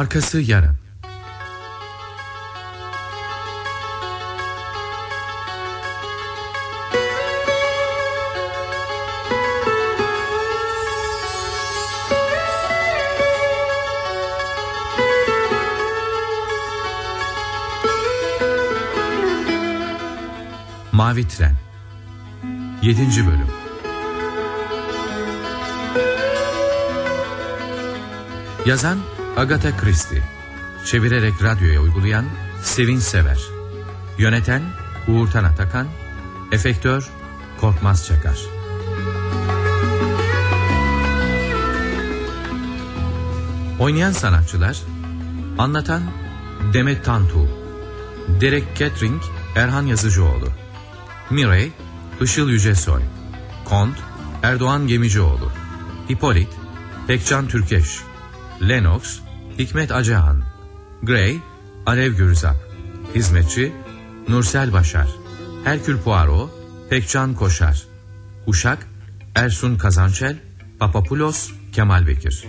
Arkası yarın. Mavi Tren 7. Bölüm Yazan Agatha Christie Çevirerek radyoya uygulayan Sevin Sever Yöneten Uğurtan Atakan Efektör Korkmaz Çakar. Oynayan sanatçılar Anlatan Demet Tantu Derek Catering Erhan Yazıcıoğlu Mirey Işıl Yücesoy Kont Erdoğan Gemicioğlu Hipolit Pekcan Türkeş Lennox Hikmet Acehan Gray Alev Gürzap Hizmetçi Nursel Başar Herkül Poirot Pekcan Koşar Uşak Ersun Kazançel Papapulos Kemal Bekir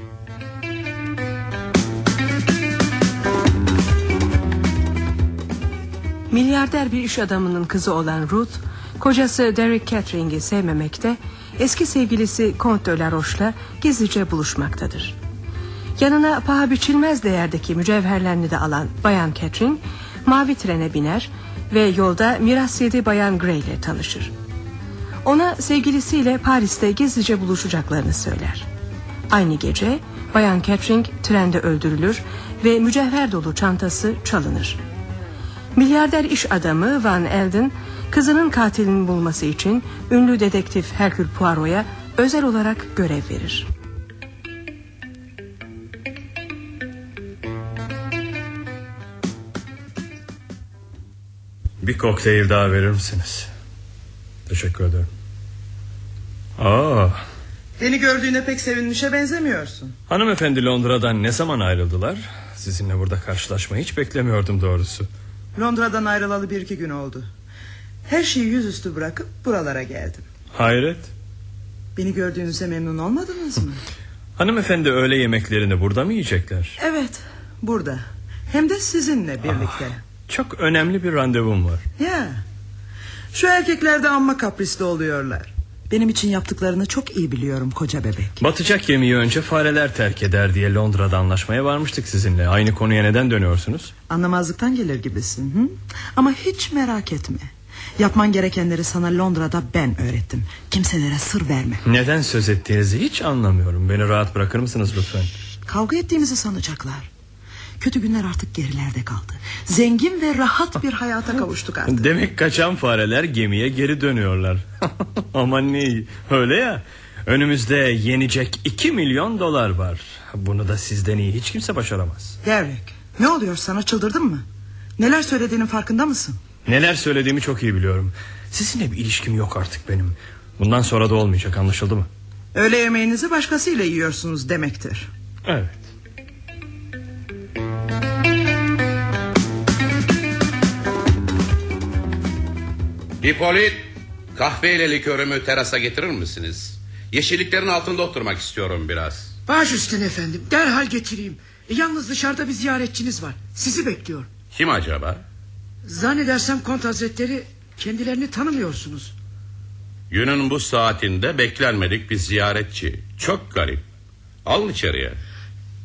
Milyarder bir iş adamının kızı olan Ruth, kocası Derek Catering'i sevmemekte, eski sevgilisi Comte de la Roche'la gizlice buluşmaktadır. Yanına paha biçilmez değerdeki mücevherlerini de alan Bayan Catering, mavi trene biner ve yolda miras yedi Bayan Gray ile tanışır. Ona sevgilisiyle Paris'te gizlice buluşacaklarını söyler. Aynı gece Bayan Catering trende öldürülür ve mücevher dolu çantası çalınır. Milyarder iş adamı Van Elden kızının katilini bulması için ünlü dedektif Hercule Poirot'a özel olarak görev verir. Bir kokteyl daha verir misiniz? Teşekkür ederim. Aa, Beni gördüğüne pek sevinmişe benzemiyorsun. hanımefendi Londra'dan ne zaman ayrıldılar? Sizinle burada karşılaşmayı hiç beklemiyordum doğrusu. Londra'dan ayrılalı bir iki gün oldu. Her şeyi yüzüstü bırakıp buralara geldim. Hayret. Beni gördüğünüze memnun olmadınız mı? Hanımefendi öğle yemeklerini burada mı yiyecekler? evet, burada. Hem de sizinle birlikte. Çok önemli bir randevum var. Ya. Şu erkekler de amma kaprisli oluyorlar. Benim için yaptıklarını çok iyi biliyorum koca bebek. Batacak gemiyi önce fareler terk eder diye Londra'da anlaşmaya varmıştık sizinle. Aynı konuya neden dönüyorsunuz? Anlamazlıktan gelir gibisin. Hı? Ama hiç merak etme. Yapman gerekenleri sana Londra'da ben öğrettim. Kimselere sır verme. Neden söz ettiğinizi hiç anlamıyorum. Beni rahat bırakır mısınız lütfen? Kavga ettiğimizi sanacaklar. Kötü günler artık gerilerde kaldı. Zengin ve rahat bir hayata kavuştuk artık. Demek kaçan fareler gemiye geri dönüyorlar. Aman ne iyi. Öyle ya. Önümüzde yenecek 2 milyon dolar var. Bunu da sizden iyi hiç kimse başaramaz. Derek, ne oluyor sana çıldırdın mı? Neler söylediğinin farkında mısın? Neler söylediğimi çok iyi biliyorum. Sizinle bir ilişkim yok artık benim. Bundan sonra da olmayacak anlaşıldı mı? Öğle yemeğinizi başkasıyla yiyorsunuz demektir. Evet. Hipolit kahveyle likörümü terasa getirir misiniz? Yeşilliklerin altında oturmak istiyorum biraz. Baş üstüne efendim derhal getireyim. E, yalnız dışarıda bir ziyaretçiniz var. Sizi bekliyor. Kim acaba? Zannedersem kont hazretleri kendilerini tanımıyorsunuz. Günün bu saatinde beklenmedik bir ziyaretçi. Çok garip. Al içeriye.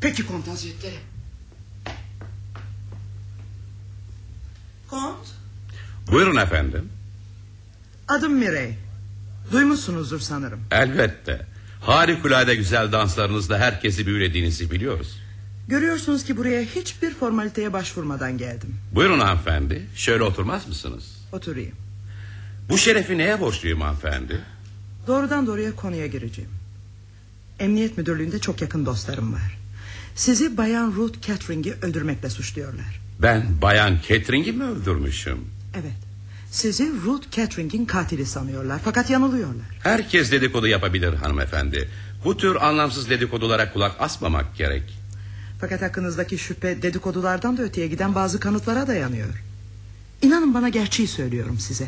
Peki kont hazretleri. Kont, Buyurun efendim. adım Mirey. Duymuşsunuzdur sanırım. Elbette. Harikulade güzel danslarınızla herkesi büyülediğinizi biliyoruz. Görüyorsunuz ki buraya hiçbir formaliteye başvurmadan geldim. Buyurun hanımefendi. Şöyle oturmaz mısınız? Oturayım. Bu şerefi neye borçluyum hanımefendi? Doğrudan doğruya konuya gireceğim. Emniyet müdürlüğünde çok yakın dostlarım var. Sizi Bayan Ruth Catering'i öldürmekle suçluyorlar. Ben bayan Catering'i mi öldürmüşüm? Evet. Sizi Ruth Catering'in katili sanıyorlar fakat yanılıyorlar. Herkes dedikodu yapabilir hanımefendi. Bu tür anlamsız dedikodulara kulak asmamak gerek. Fakat hakkınızdaki şüphe dedikodulardan da öteye giden bazı kanıtlara dayanıyor. İnanın bana gerçeği söylüyorum size.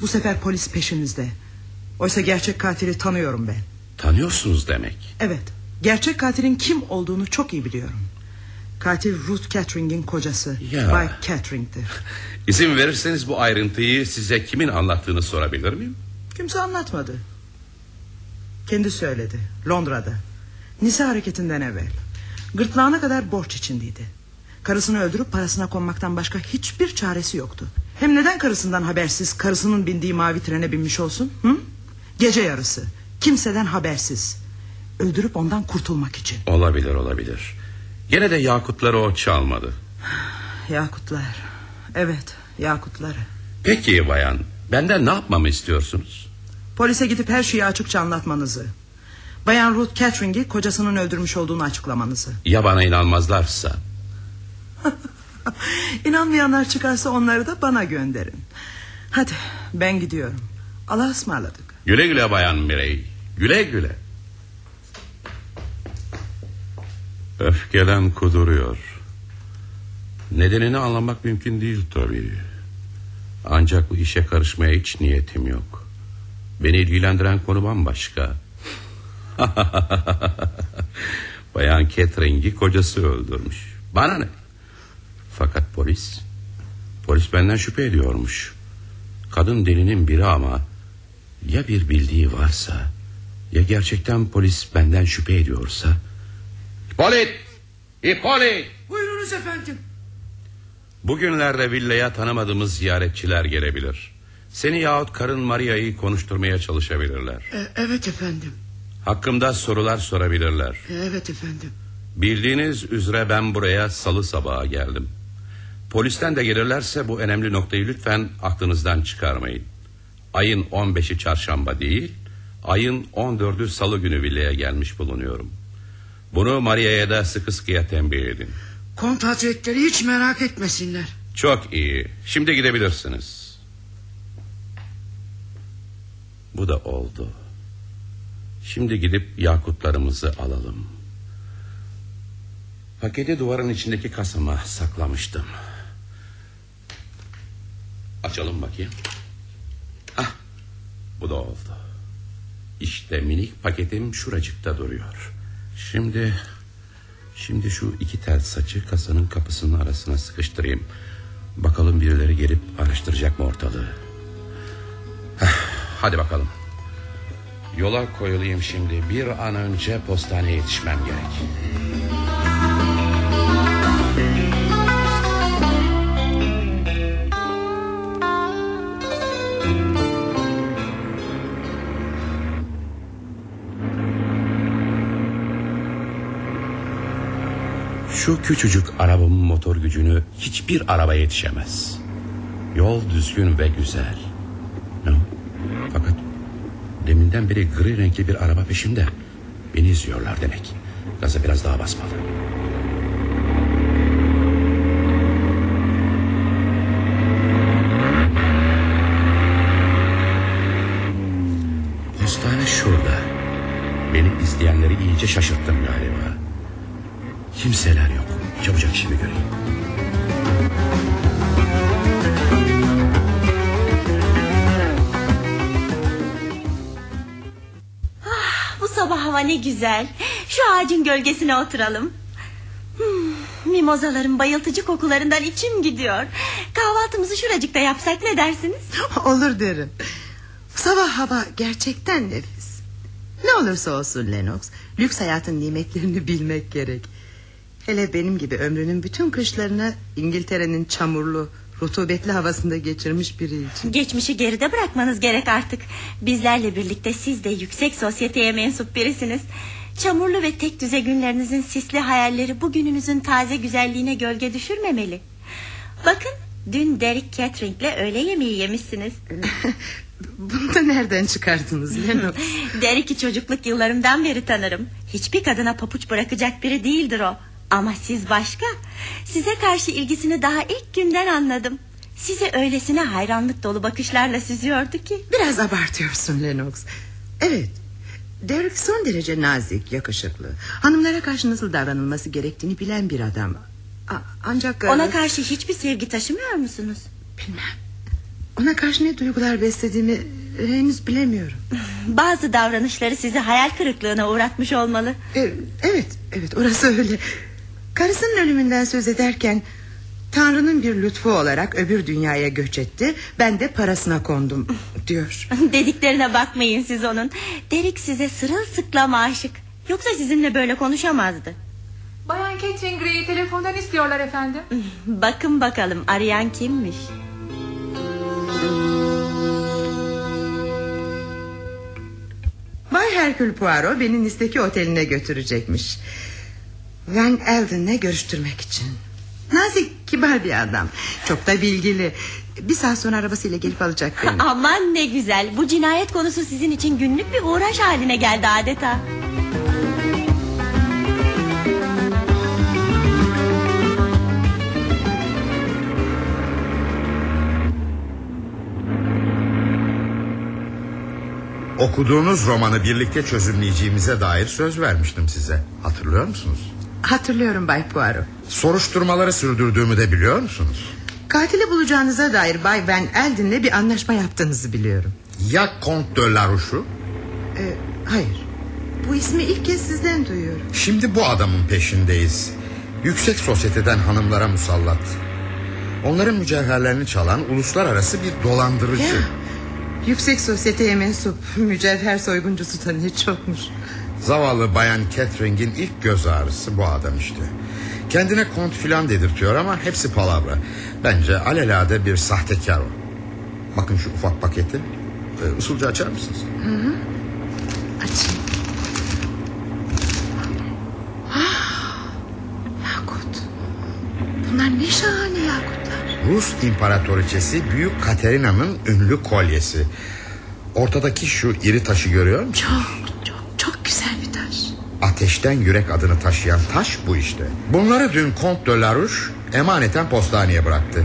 Bu sefer polis peşinizde. Oysa gerçek katili tanıyorum ben. Tanıyorsunuz demek. Evet. Gerçek katilin kim olduğunu çok iyi biliyorum. Katil Ruth Catering'in kocası. Ya. Bay Catering'di. İzin verirseniz bu ayrıntıyı size kimin anlattığını sorabilir miyim? Kimse anlatmadı. Kendi söyledi. Londra'da. Nisa hareketinden evvel. Gırtlağına kadar borç içindeydi. Karısını öldürüp parasına konmaktan başka hiçbir çaresi yoktu. Hem neden karısından habersiz karısının bindiği mavi trene binmiş olsun? Hı? Gece yarısı. Kimseden habersiz. Öldürüp ondan kurtulmak için. Olabilir olabilir. Gene de yakutları o çalmadı. Yakutlar. Evet yakutları. Peki bayan benden ne yapmamı istiyorsunuz? Polise gidip her şeyi açıkça anlatmanızı. Bayan Ruth Catering'i kocasının öldürmüş olduğunu açıklamanızı. Ya bana inanmazlarsa? İnanmayanlar çıkarsa onları da bana gönderin. Hadi ben gidiyorum. Allah'a ısmarladık. Güle güle bayan Mirey. Güle güle. Öfkeden kuduruyor. Nedenini anlamak mümkün değil tabii. Ancak bu işe karışmaya hiç niyetim yok. Beni ilgilendiren konu bambaşka. Bayan Catering'i kocası öldürmüş. Bana ne? Fakat polis... Polis benden şüphe ediyormuş. Kadın delinin biri ama... Ya bir bildiği varsa... Ya gerçekten polis benden şüphe ediyorsa... Hipolit! Hipolit! Buyurunuz efendim. Bugünlerde villaya tanımadığımız ziyaretçiler gelebilir. Seni yahut karın Maria'yı konuşturmaya çalışabilirler. E, evet efendim. Hakkımda sorular sorabilirler. E, evet efendim. Bildiğiniz üzere ben buraya salı sabahı geldim. Polisten de gelirlerse bu önemli noktayı lütfen aklınızdan çıkarmayın. Ayın 15'i çarşamba değil, ayın 14'ü salı günü villaya gelmiş bulunuyorum. Bunu Maria'ya da sıkı sıkıya tembih edin. Kont hazretleri hiç merak etmesinler. Çok iyi. Şimdi gidebilirsiniz. Bu da oldu. Şimdi gidip yakutlarımızı alalım. Paketi duvarın içindeki kasama saklamıştım. Açalım bakayım. Ah, bu da oldu. İşte minik paketim şuracıkta duruyor. Şimdi Şimdi şu iki tel saçı kasanın kapısının arasına sıkıştırayım. Bakalım birileri gelip araştıracak mı ortalığı. Heh, hadi bakalım. Yola koyulayım şimdi. Bir an önce postaneye yetişmem gerek. Şu küçücük arabamın motor gücünü hiçbir araba yetişemez. Yol düzgün ve güzel. No. Fakat deminden beri gri renkli bir araba peşimde. Beni izliyorlar demek. Gaza biraz daha basmalı. Güzel. Şu ağacın gölgesine oturalım. Hmm, mimozaların bayıltıcı kokularından içim gidiyor. Kahvaltımızı şuracıkta yapsak ne dersiniz? Olur derim. Sabah hava gerçekten nefis. Ne olursa olsun Lennox, lüks hayatın nimetlerini bilmek gerek. Hele benim gibi ömrünün bütün kışlarını İngiltere'nin çamurlu, rutubetli havasında geçirmiş biri için. Geçmişi geride bırakmanız gerek artık. Bizlerle birlikte siz de yüksek sosyeteye mensup birisiniz. Çamurlu ve tek düze günlerinizin sisli hayalleri bugününüzün taze güzelliğine gölge düşürmemeli. Bakın dün Derek Catering'le öğle yemeği yemişsiniz. Bunu da nereden çıkardınız Lennox? Derek'i çocukluk yıllarımdan beri tanırım. Hiçbir kadına papuç bırakacak biri değildir o. Ama siz başka. Size karşı ilgisini daha ilk günden anladım. Size öylesine hayranlık dolu bakışlarla süzüyordu ki. Biraz abartıyorsun Lennox. Evet, Derek son derece nazik, yakışıklı. Hanımlara karşı nasıl davranılması gerektiğini bilen bir adam. A- ancak... Ona e, karşı hiçbir sevgi taşımıyor musunuz? Bilmem. Ona karşı ne duygular beslediğimi henüz bilemiyorum. Bazı davranışları sizi hayal kırıklığına uğratmış olmalı. E, evet, evet orası öyle. Karısının ölümünden söz ederken Tanrı'nın bir lütfu olarak öbür dünyaya göç etti. Ben de parasına kondum diyor. Dediklerine bakmayın siz onun. Derek size sırılsıklam aşık. Yoksa sizinle böyle konuşamazdı. Bayan Catherine Gray'i telefondan istiyorlar efendim. Bakın bakalım arayan kimmiş? Bay Herkül Poirot beni Nice'deki oteline götürecekmiş. Van Elden'le görüştürmek için. Nazik, kibar bir adam. Çok da bilgili. Bir saat sonra arabasıyla gelip alacak beni. Aman ne güzel. Bu cinayet konusu sizin için günlük bir uğraş haline geldi adeta. Okuduğunuz romanı birlikte çözümleyeceğimize dair söz vermiştim size. Hatırlıyor musunuz? Hatırlıyorum Bay Poirot. Soruşturmaları sürdürdüğümü de biliyor musunuz? Katili bulacağınıza dair Bay Van Elden'le bir anlaşma yaptığınızı biliyorum. Ya Comte de Larouche'u? Ee, hayır. Bu ismi ilk kez sizden duyuyorum. Şimdi bu adamın peşindeyiz. Yüksek sosyeteden hanımlara musallat. Onların mücevherlerini çalan uluslararası bir dolandırıcı. Ya, yüksek sosyeteye mensup mücevher soyguncusu ne çokmuş. Zavallı bayan Catherine'in ilk göz ağrısı bu adam işte. Kendine kont filan dedirtiyor ama hepsi palavra. Bence alelade bir sahtekar o. Bakın şu ufak paketi. Ee, usulca açar mısınız? Hı hı. Açayım. Ah, yakut. Bunlar ne şahane yakutlar. Rus imparatoriçesi Büyük Katerina'nın ünlü kolyesi. Ortadaki şu iri taşı görüyor musun? Çok. Ateşten yürek adını taşıyan taş bu işte. Bunları dün Comte de Larouche emaneten postaneye bıraktı.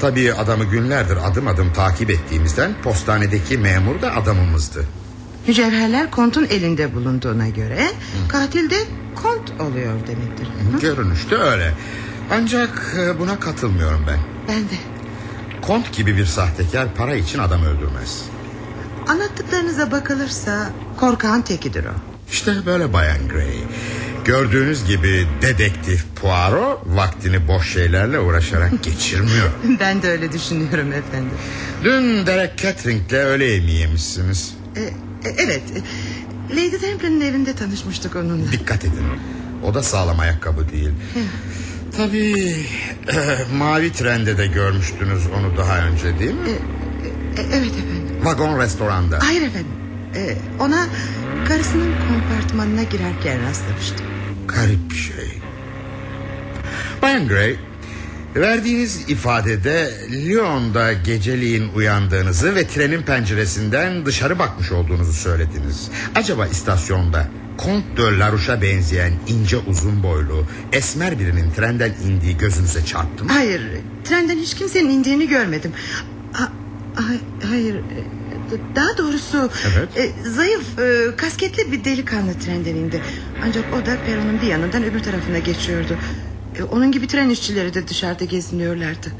Tabii adamı günlerdir adım adım takip ettiğimizden postanedeki memur da adamımızdı. Mücevherler kontun elinde bulunduğuna göre Hı. katil de kont oluyor demektir. Hı? Görünüşte öyle. Ancak e, buna katılmıyorum ben. Ben de. Kont gibi bir sahtekar para için adam öldürmez. Anlattıklarınıza bakılırsa korkağın tekidir o. İşte böyle Bayan Gray. Gördüğünüz gibi dedektif Poirot vaktini boş şeylerle uğraşarak geçirmiyor. ben de öyle düşünüyorum efendim. Dün Derek Catering'le öğle yemeği yemişsiniz. E, e, evet. Lady Templin'in evinde tanışmıştık onunla. Dikkat edin. O da sağlam ayakkabı değil. Tabii e, mavi trende de görmüştünüz onu daha önce değil mi? E, e, evet efendim. Vagon restoranda. Hayır efendim. E, ona karısının kompartmanına girerken rastlamıştım. Garip bir şey. Bayan Gray, verdiğiniz ifadede Lyon'da geceliğin uyandığınızı ve trenin penceresinden dışarı bakmış olduğunuzu söylediniz. Acaba istasyonda Comte de Larouche'a benzeyen ince uzun boylu esmer birinin trenden indiği gözünüze çarptı mı? Hayır, trenden hiç kimsenin indiğini görmedim. Ha, hayır, daha doğrusu evet. e, zayıf e, kasketli bir delikanlı trenden indi. Ancak o da peronun bir yanından öbür tarafına geçiyordu. E, onun gibi tren işçileri de dışarıda geziniyorlardı.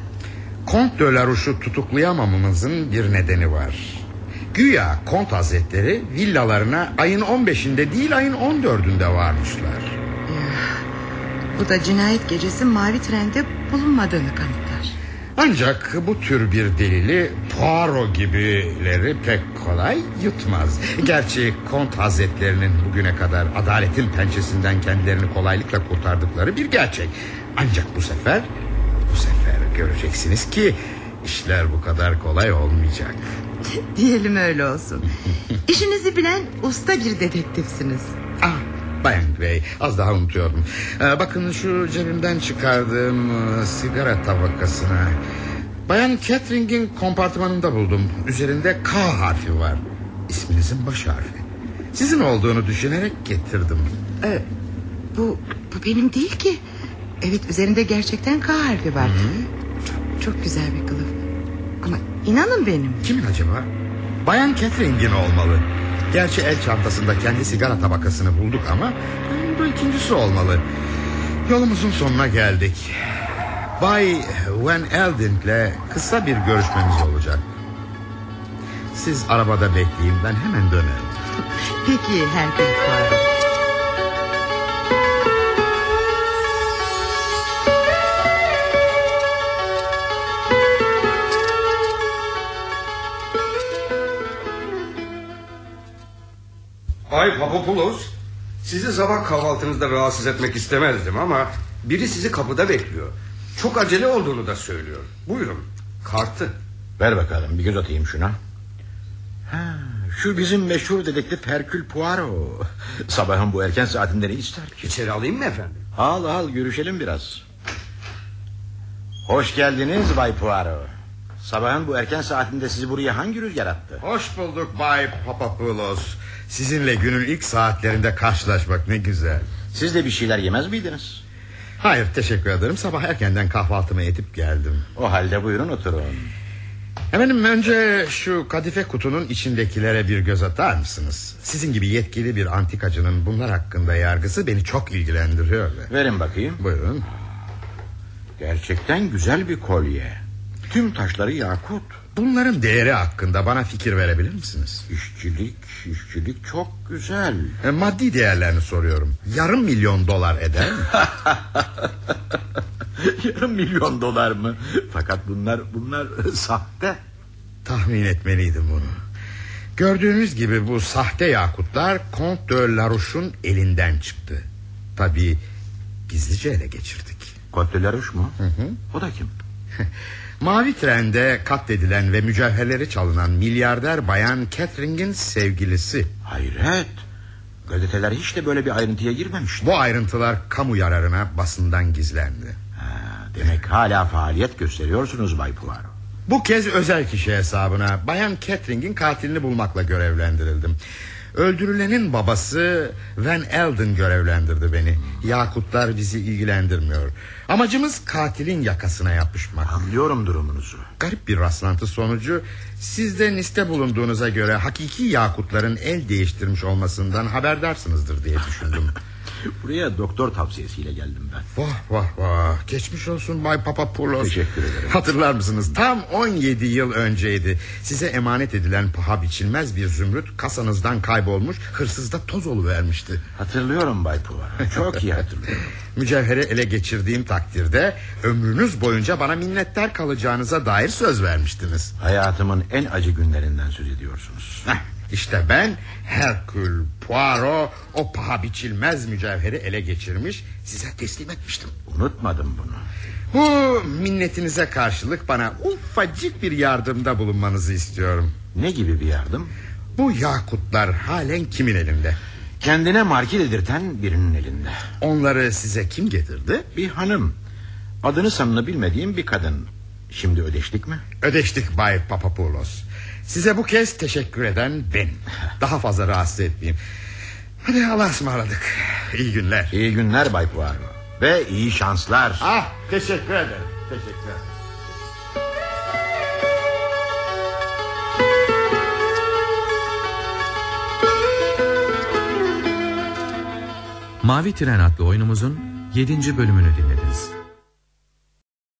Kont de Larouche'u tutuklayamamamızın bir nedeni var. Güya Kont Hazretleri villalarına ayın 15'inde değil ayın 14'ünde varmışlar. Ya, bu da cinayet gecesi mavi trende bulunmadığını kanıtlar. Ancak bu tür bir delili Poirot gibileri pek kolay yutmaz. Gerçi Kont Hazretlerinin bugüne kadar adaletin pençesinden kendilerini kolaylıkla kurtardıkları bir gerçek. Ancak bu sefer, bu sefer göreceksiniz ki işler bu kadar kolay olmayacak. Diyelim öyle olsun. İşinizi bilen usta bir dedektifsiniz. Bayan Gray az daha unutuyordum. Ee, bakın şu cebimden çıkardığım e, sigara tabakasını. Bayan Catherine'in kompartımanında buldum. Üzerinde K harfi var. İsminizin baş harfi. Sizin olduğunu düşünerek getirdim. Ee, bu, bu benim değil ki. Evet üzerinde gerçekten K harfi var. Çok, çok güzel bir kılıf. Ama inanın benim. Kimin acaba? Bayan Catherine'in olmalı. Gerçi el çantasında kendi sigara tabakasını bulduk ama bu ikincisi olmalı. Yolumuzun sonuna geldik. Bay Van Elding'le kısa bir görüşmemiz olacak. Siz arabada bekleyin ben hemen dönerim. Peki Herkül Poirot. Bay Papopoulos sizi sabah kahvaltınızda rahatsız etmek istemezdim ama biri sizi kapıda bekliyor. Çok acele olduğunu da söylüyor. Buyurun kartı. Ver bakalım bir göz atayım şuna. Ha, şu bizim meşhur dedektif Herkül Poirot. Sabahın bu erken saatinde ne ister ki? İçeri alayım mı efendim? Al al görüşelim biraz. Hoş geldiniz Bay Poirot. Sabahın bu erken saatinde sizi buraya hangi rüzgar attı? Hoş bulduk Bay Papapoulos. Sizinle günün ilk saatlerinde karşılaşmak ne güzel. Siz de bir şeyler yemez miydiniz? Hayır teşekkür ederim. Sabah erkenden kahvaltımı edip geldim. O halde buyurun oturun. Efendim önce şu kadife kutunun içindekilere bir göz atar mısınız? Sizin gibi yetkili bir antikacının bunlar hakkında yargısı beni çok ilgilendiriyor. Verin bakayım. Buyurun. Gerçekten güzel bir kolye. Tüm taşları yakut. Bunların değeri hakkında bana fikir verebilir misiniz? İşçilik, işçilik çok güzel. E, maddi değerlerini soruyorum. Yarım milyon dolar eder mi? Yarım milyon dolar mı? Fakat bunlar bunlar sahte. Tahmin etmeliydim bunu. Gördüğünüz gibi bu sahte yakutlar Comte de Larouche'un elinden çıktı. Tabii gizlice ele geçirdik. Comte de Larouche mu? Hı hı. O da kim? Mavi trende katledilen ve mücevherleri çalınan milyarder bayan Catherine'in sevgilisi. Hayret. Gazeteler hiç de böyle bir ayrıntıya girmemiş. Bu ayrıntılar kamu yararına basından gizlendi. Ha, demek hala faaliyet gösteriyorsunuz Bay Poirot. Bu kez özel kişi hesabına bayan Catherine'in katilini bulmakla görevlendirildim. Öldürülenin babası Van Elden görevlendirdi beni. Yakutlar bizi ilgilendirmiyor. Amacımız katilin yakasına yapışmak. Anlıyorum durumunuzu. Garip bir rastlantı sonucu siz de liste bulunduğunuza göre hakiki yakutların el değiştirmiş olmasından haberdarsınızdır diye düşündüm. Buraya doktor tavsiyesiyle geldim ben. Vah vah vah. Geçmiş olsun Bay Papapoulos. Teşekkür ederim. Hatırlar mısınız? Tam 17 yıl önceydi. Size emanet edilen paha biçilmez bir zümrüt kasanızdan kaybolmuş, hırsızda toz vermişti. Hatırlıyorum Bay Poirot. Çok iyi hatırlıyorum. Mücevheri ele geçirdiğim takdirde ömrünüz boyunca bana minnettar kalacağınıza dair söz vermiştiniz. Hayatımın en acı günlerinden söz ediyorsunuz. İşte ben Herkül Poirot o paha biçilmez mücevheri ele geçirmiş size teslim etmiştim. Unutmadım bunu. Bu minnetinize karşılık bana ufacık bir yardımda bulunmanızı istiyorum. Ne gibi bir yardım? Bu yakutlar halen kimin elinde? Kendine marki dedirten birinin elinde. Onları size kim getirdi? Bir hanım. Adını sanını bilmediğim bir kadın. Şimdi ödeştik mi? Ödeştik Bay Papapoulos. Size bu kez teşekkür eden ben. Daha fazla rahatsız etmeyeyim. Hadi Allah'a ısmarladık. İyi günler. İyi günler Bay Poirot. Ve iyi şanslar. Ah teşekkür ederim. Teşekkür ederim. Mavi Tren adlı oyunumuzun 7. bölümünü dinlediniz.